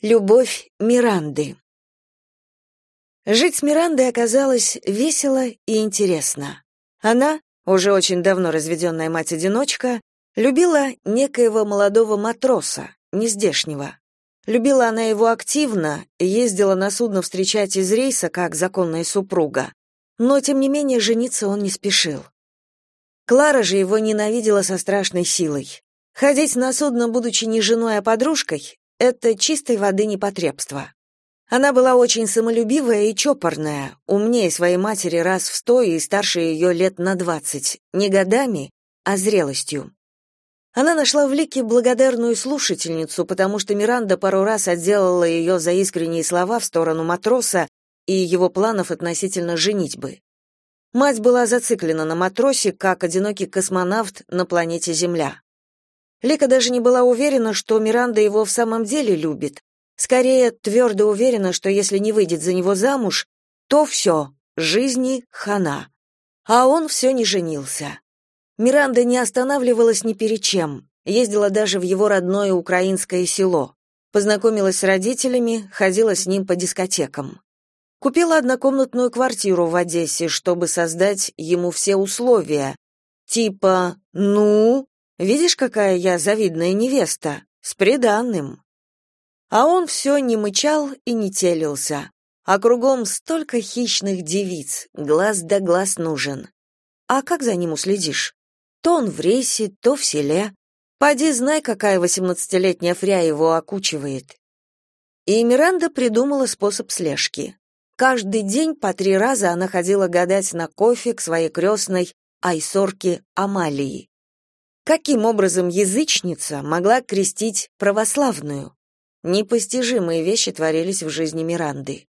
Любовь Миранды. Жить с Мирандой оказалось весело и интересно. Она, уже очень давно разведенная мать-одиночка, любила некоего молодого матроса, нездешнего. Любила она его активно, ездила на судно встречать из рейса, как законная супруга. Но, тем не менее, жениться он не спешил. Клара же его ненавидела со страшной силой. Ходить на судно, будучи не женой, а подружкой, это чистой воды непотребство. Она была очень самолюбивая и чопорная, умнее своей матери раз в сто и старше ее лет на двадцать, не годами, а зрелостью. Она нашла в Лике благодарную слушательницу, потому что Миранда пару раз отделала ее за искренние слова в сторону матроса и его планов относительно женитьбы. Мать была зациклена на матросе, как одинокий космонавт на планете Земля. Лика даже не была уверена, что Миранда его в самом деле любит. Скорее, твердо уверена, что если не выйдет за него замуж, то все, жизни хана. А он все не женился. Миранда не останавливалась ни перед чем, ездила даже в его родное украинское село. Познакомилась с родителями, ходила с ним по дискотекам. Купила однокомнатную квартиру в Одессе, чтобы создать ему все условия. Типа, ну, Видишь, какая я завидная невеста, с приданным. А он все не мычал и не телился. А кругом столько хищных девиц, глаз да глаз нужен. А как за ним уследишь? То он в рейсе, то в селе. Поди знай, какая восемнадцатилетняя фря его окучивает. И Миранда придумала способ слежки. Каждый день по три раза она ходила гадать на кофе к своей крестной Айсорке Амалии. Каким образом язычница могла крестить православную? Непостижимые вещи творились в жизни Миранды.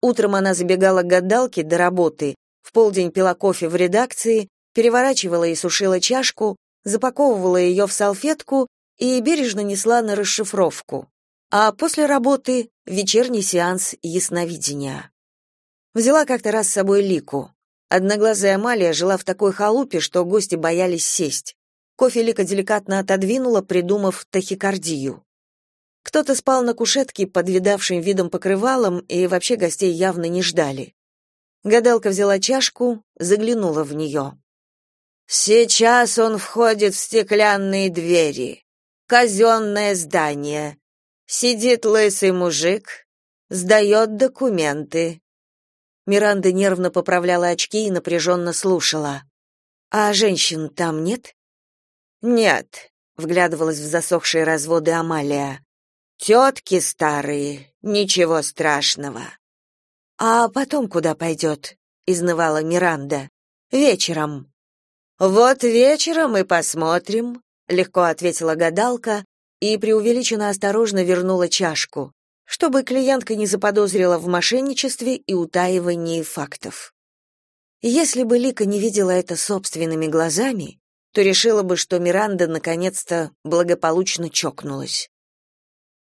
Утром она забегала к гадалке до работы, в полдень пила кофе в редакции, переворачивала и сушила чашку, запаковывала ее в салфетку и бережно несла на расшифровку. А после работы — вечерний сеанс ясновидения. Взяла как-то раз с собой Лику. Одноглазая Амалия жила в такой халупе, что гости боялись сесть. Кофе Лика деликатно отодвинула, придумав тахикардию. Кто-то спал на кушетке под видавшим видом покрывалом, и вообще гостей явно не ждали. Гадалка взяла чашку, заглянула в нее. «Сейчас он входит в стеклянные двери. Казенное здание. Сидит лысый мужик, сдает документы». Миранда нервно поправляла очки и напряженно слушала. «А женщин там нет?» Нет, вглядывалась в засохшие разводы Амалия. Тетки старые, ничего страшного. А потом куда пойдет?» — изнывала Миранда. Вечером. Вот вечером и посмотрим, легко ответила гадалка и преувеличенно осторожно вернула чашку, чтобы клиентка не заподозрила в мошенничестве и утаивании фактов. Если бы Лика не видела это собственными глазами, то решила бы, что Миранда наконец-то благополучно чокнулась.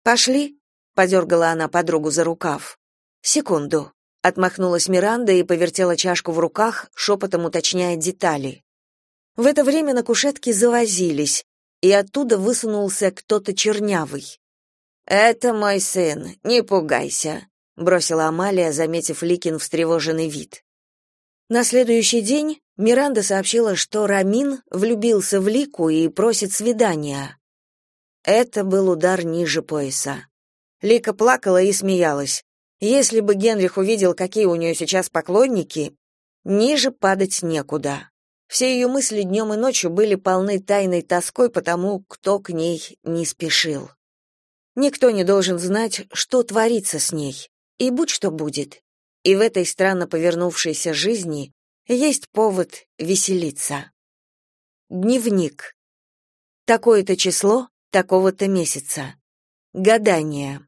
«Пошли?» — подергала она подругу за рукав. «Секунду». Отмахнулась Миранда и повертела чашку в руках, шепотом уточняя детали. В это время на кушетке завозились, и оттуда высунулся кто-то чернявый. «Это мой сын, не пугайся», — бросила Амалия, заметив Ликин встревоженный вид. На следующий день Миранда сообщила, что Рамин влюбился в Лику и просит свидания. Это был удар ниже пояса. Лика плакала и смеялась. Если бы Генрих увидел, какие у нее сейчас поклонники, ниже падать некуда. Все ее мысли днем и ночью были полны тайной тоской по тому, кто к ней не спешил. Никто не должен знать, что творится с ней, и будь что будет. И в этой странно повернувшейся жизни есть повод веселиться. Дневник. Такое-то число, такого-то месяца. Гадание.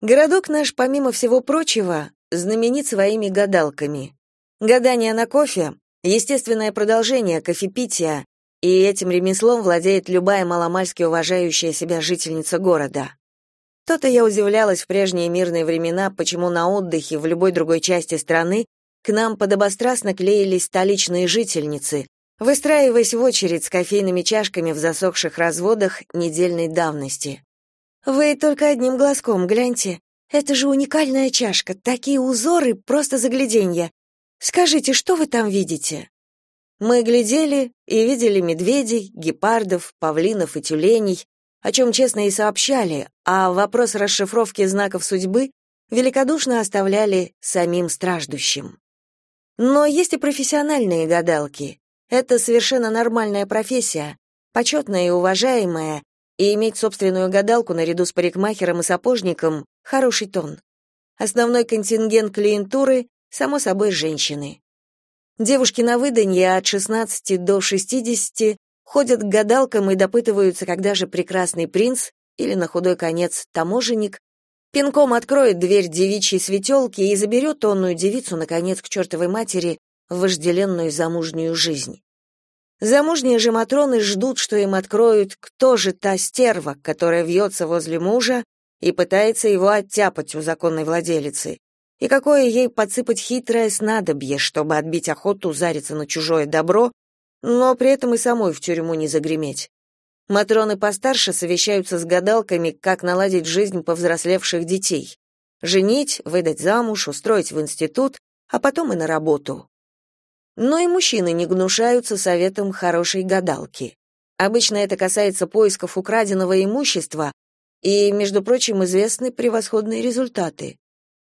Городок наш, помимо всего прочего, знаменит своими гадалками. Гадание на кофе — естественное продолжение кофепития, и этим ремеслом владеет любая маломальски уважающая себя жительница города. То-то я удивлялась в прежние мирные времена, почему на отдыхе в любой другой части страны к нам подобострастно клеились столичные жительницы, выстраиваясь в очередь с кофейными чашками в засохших разводах недельной давности. Вы только одним глазком гляньте. Это же уникальная чашка, такие узоры, просто загляденье. Скажите, что вы там видите? Мы глядели и видели медведей, гепардов, павлинов и тюленей, о чем честно и сообщали, а вопрос расшифровки знаков судьбы великодушно оставляли самим страждущим. Но есть и профессиональные гадалки. Это совершенно нормальная профессия, почетная и уважаемая, и иметь собственную гадалку наряду с парикмахером и сапожником — хороший тон. Основной контингент клиентуры — само собой женщины. Девушки на выданье от 16 до 60 ходят к гадалкам и допытываются, когда же прекрасный принц, или на худой конец таможенник, пинком откроет дверь девичьей светелки и заберет тонную девицу, наконец, к чертовой матери в вожделенную замужнюю жизнь. Замужние же матроны ждут, что им откроют, кто же та стерва, которая вьется возле мужа и пытается его оттяпать у законной владелицы, и какое ей подсыпать хитрое снадобье, чтобы отбить охоту зариться на чужое добро но при этом и самой в тюрьму не загреметь. Матроны постарше совещаются с гадалками, как наладить жизнь повзрослевших детей. Женить, выдать замуж, устроить в институт, а потом и на работу. Но и мужчины не гнушаются советом хорошей гадалки. Обычно это касается поисков украденного имущества, и, между прочим, известны превосходные результаты.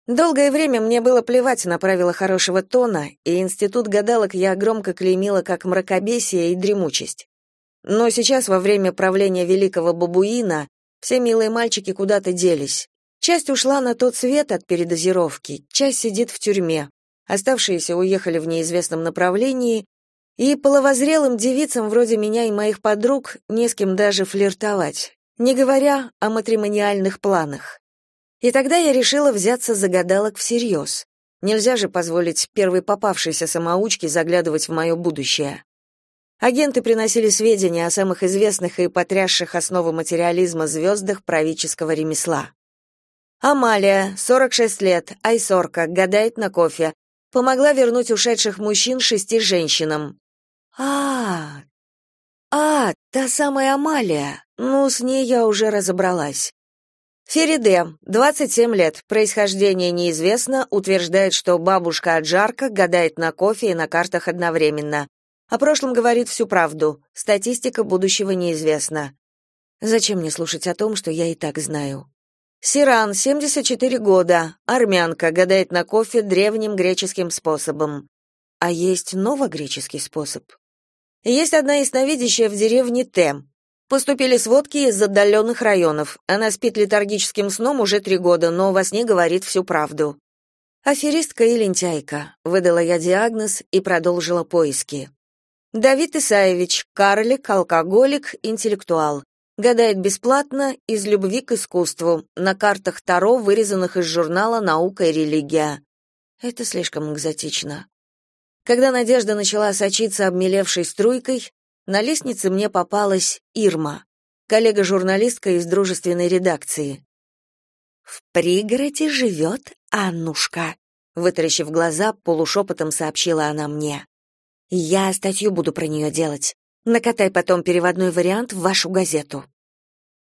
Долгое время мне было плевать на правила хорошего тона, и институт гадалок я громко клеймила как мракобесие и дремучесть. Но сейчас, во время правления великого бабуина, все милые мальчики куда-то делись. Часть ушла на тот свет от передозировки, часть сидит в тюрьме. Оставшиеся уехали в неизвестном направлении, и половозрелым девицам вроде меня и моих подруг не с кем даже флиртовать, не говоря о матримониальных планах. И тогда я решила взяться за гадалок всерьез. Нельзя же позволить первой попавшейся самоучке заглядывать в мое будущее. Агенты приносили сведения о самых известных и потрясших основу материализма звездах правительского ремесла. Амалия, 46 лет, айсорка, гадает на кофе. Помогла вернуть ушедших мужчин шести женщинам. А, а, та самая Амалия. Ну, с ней я уже разобралась. Фериде, 27 лет, происхождение неизвестно, утверждает, что бабушка Аджарка гадает на кофе и на картах одновременно. О прошлом говорит всю правду, статистика будущего неизвестна. Зачем мне слушать о том, что я и так знаю? Сиран, 74 года, армянка, гадает на кофе древним греческим способом. А есть новогреческий способ? Есть одна ясновидящая в деревне Тем. Поступили сводки из отдаленных районов. Она спит летаргическим сном уже три года, но во сне говорит всю правду. Аферистка и лентяйка, выдала я диагноз и продолжила поиски. Давид Исаевич, карлик, алкоголик, интеллектуал. Гадает бесплатно, из любви к искусству, на картах Таро, вырезанных из журнала «Наука и религия». Это слишком экзотично. Когда Надежда начала сочиться обмелевшей струйкой, на лестнице мне попалась Ирма, коллега-журналистка из дружественной редакции. «В пригороде живет Аннушка», — вытаращив глаза, полушепотом сообщила она мне. «Я статью буду про нее делать. Накатай потом переводной вариант в вашу газету».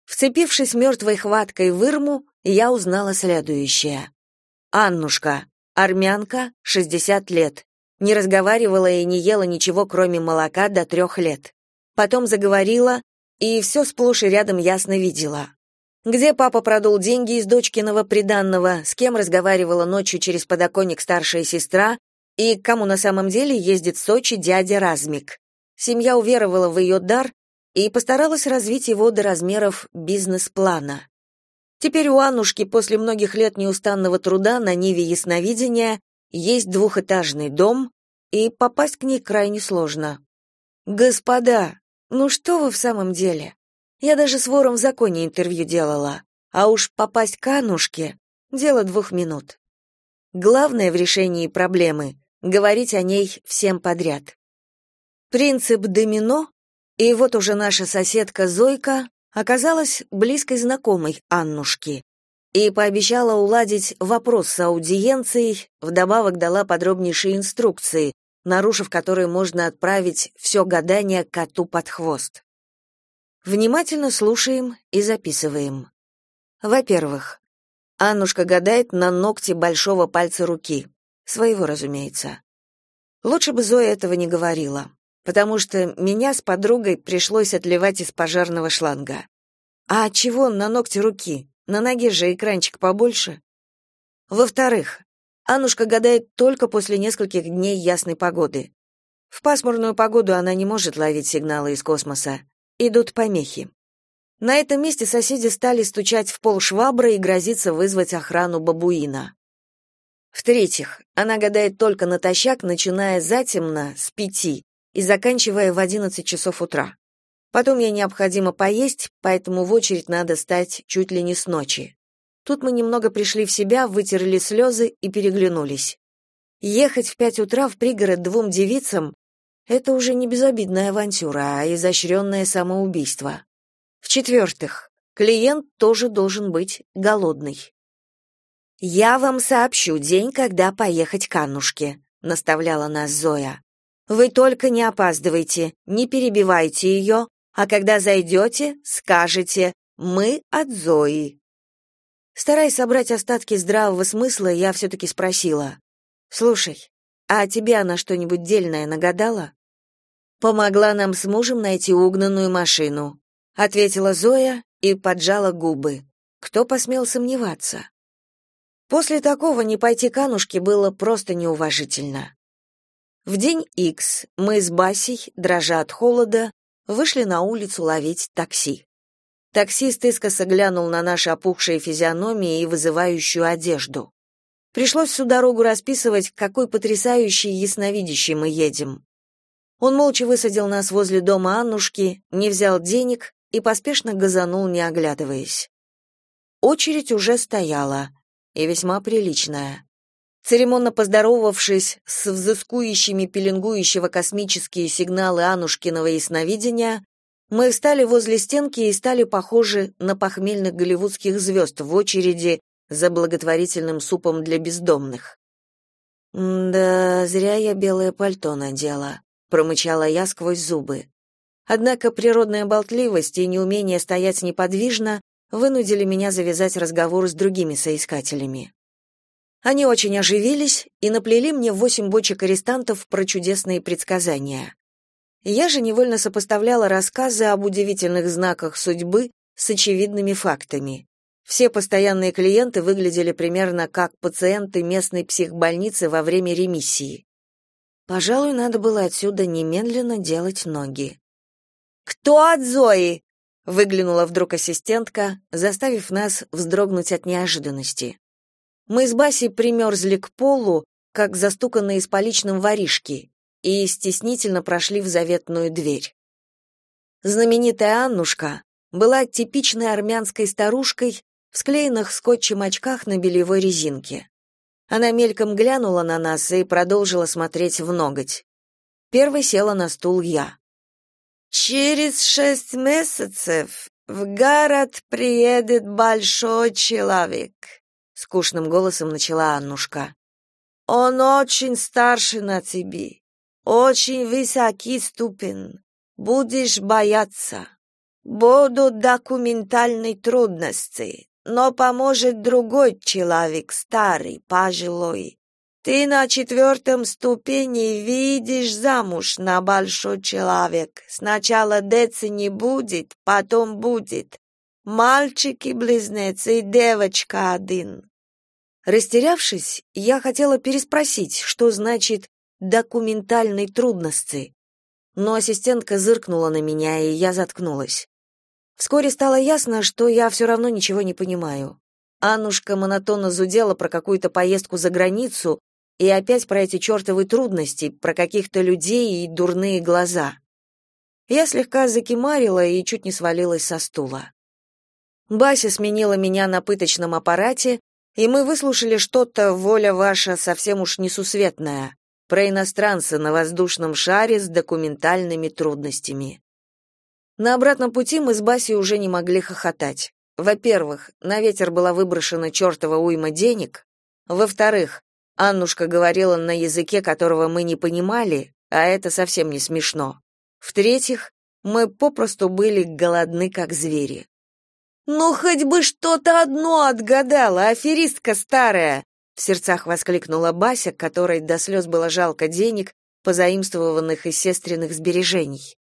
Вцепившись мертвой хваткой в Ирму, я узнала следующее. Аннушка, армянка, 60 лет, не разговаривала и не ела ничего, кроме молока, до трех лет. Потом заговорила, и все сплошь и рядом ясно видела. Где папа продул деньги из дочкиного приданного, с кем разговаривала ночью через подоконник старшая сестра, и к кому на самом деле ездит в Сочи дядя Размик. Семья уверовала в ее дар и постаралась развить его до размеров бизнес-плана. Теперь у Аннушки после многих лет неустанного труда на ниве ясновидения есть двухэтажный дом, и попасть к ней крайне сложно. Господа, ну что вы в самом деле? Я даже с вором в законе интервью делала, а уж попасть к Аннушке — дело двух минут. Главное в решении проблемы — говорить о ней всем подряд. Принцип домино, и вот уже наша соседка Зойка оказалась близкой знакомой Аннушки, и пообещала уладить вопрос с аудиенцией, вдобавок дала подробнейшие инструкции, нарушив которые можно отправить все гадание коту под хвост. Внимательно слушаем и записываем. Во-первых, Аннушка гадает на ногте большого пальца руки. Своего, разумеется. Лучше бы Зоя этого не говорила, потому что меня с подругой пришлось отливать из пожарного шланга. А чего на ногте руки? На ноге же экранчик побольше. Во-вторых, Аннушка гадает только после нескольких дней ясной погоды. В пасмурную погоду она не может ловить сигналы из космоса. Идут помехи. На этом месте соседи стали стучать в пол швабры и грозиться вызвать охрану бабуина. В-третьих, она гадает только натощак, начиная затемно, с пяти, и заканчивая в одиннадцать часов утра. Потом ей необходимо поесть, поэтому в очередь надо стать чуть ли не с ночи. Тут мы немного пришли в себя, вытерли слезы и переглянулись. Ехать в пять утра в пригород двум девицам — это уже не безобидная авантюра, а изощренное самоубийство. В-четвертых, клиент тоже должен быть голодный. «Я вам сообщу день, когда поехать к Аннушке», — наставляла нас Зоя. «Вы только не опаздывайте, не перебивайте ее, а когда зайдете, скажете «Мы от Зои». Стараясь собрать остатки здравого смысла, я все-таки спросила. «Слушай, а тебе она что-нибудь дельное нагадала?» «Помогла нам с мужем найти угнанную машину», — ответила Зоя и поджала губы. Кто посмел сомневаться? После такого не пойти к Анушке было просто неуважительно. В день X мы с Басей, дрожа от холода, вышли на улицу ловить такси. Таксист искоса глянул на наши опухшие физиономии и вызывающую одежду. Пришлось всю дорогу расписывать, какой потрясающий ясновидящий мы едем. Он молча высадил нас возле дома Аннушки, не взял денег и поспешно газанул, не оглядываясь. Очередь уже стояла — и весьма приличная. Церемонно поздоровавшись с взыскующими пеленгующего космические сигналы Анушкиного ясновидения, мы встали возле стенки и стали похожи на похмельных голливудских звезд в очереди за благотворительным супом для бездомных. «Да, зря я белое пальто надела», — промычала я сквозь зубы. Однако природная болтливость и неумение стоять неподвижно вынудили меня завязать разговор с другими соискателями. Они очень оживились и наплели мне восемь бочек арестантов про чудесные предсказания. Я же невольно сопоставляла рассказы об удивительных знаках судьбы с очевидными фактами. Все постоянные клиенты выглядели примерно как пациенты местной психбольницы во время ремиссии. Пожалуй, надо было отсюда немедленно делать ноги. «Кто от Зои?» Выглянула вдруг ассистентка, заставив нас вздрогнуть от неожиданности. Мы с Басей примерзли к полу, как застуканные с поличным воришки, и стеснительно прошли в заветную дверь. Знаменитая Аннушка была типичной армянской старушкой в склеенных скотчем очках на белевой резинке. Она мельком глянула на нас и продолжила смотреть в ноготь. Первой села на стул я. Через шесть месяцев в город приедет большой человек, скучным голосом начала Аннушка. Он очень старше на тебе, очень высокий ступень. Будешь бояться. Будут документальные трудности, но поможет другой человек, старый, пожилой. Ты на четвертом ступени видишь замуж на большой человек. Сначала дети не будет, потом будет. Мальчики-близнецы и девочка один. Растерявшись, я хотела переспросить, что значит «документальные трудности». Но ассистентка зыркнула на меня, и я заткнулась. Вскоре стало ясно, что я все равно ничего не понимаю. Аннушка монотонно зудела про какую-то поездку за границу, и опять про эти чертовы трудности, про каких-то людей и дурные глаза. Я слегка закимарила и чуть не свалилась со стула. Бася сменила меня на пыточном аппарате, и мы выслушали что-то, воля ваша, совсем уж несусветная, про иностранца на воздушном шаре с документальными трудностями. На обратном пути мы с Басей уже не могли хохотать. Во-первых, на ветер была выброшена чертова уйма денег. Во-вторых, Аннушка говорила на языке, которого мы не понимали, а это совсем не смешно. В-третьих, мы попросту были голодны, как звери. Ну, хоть бы что-то одно отгадала, аферистка старая!» В сердцах воскликнула Бася, которой до слез было жалко денег, позаимствованных из сестренных сбережений.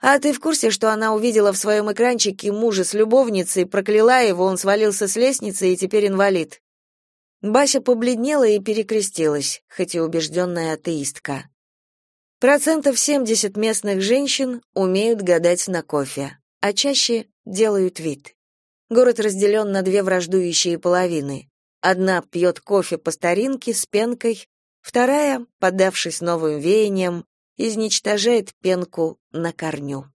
А ты в курсе, что она увидела в своем экранчике мужа с любовницей, прокляла его, он свалился с лестницы и теперь инвалид? Бася побледнела и перекрестилась, хоть и убежденная атеистка. Процентов 70 местных женщин умеют гадать на кофе, а чаще делают вид. Город разделен на две враждующие половины. Одна пьет кофе по старинке с пенкой, вторая, поддавшись новым веяниям, изничтожает пенку на корню.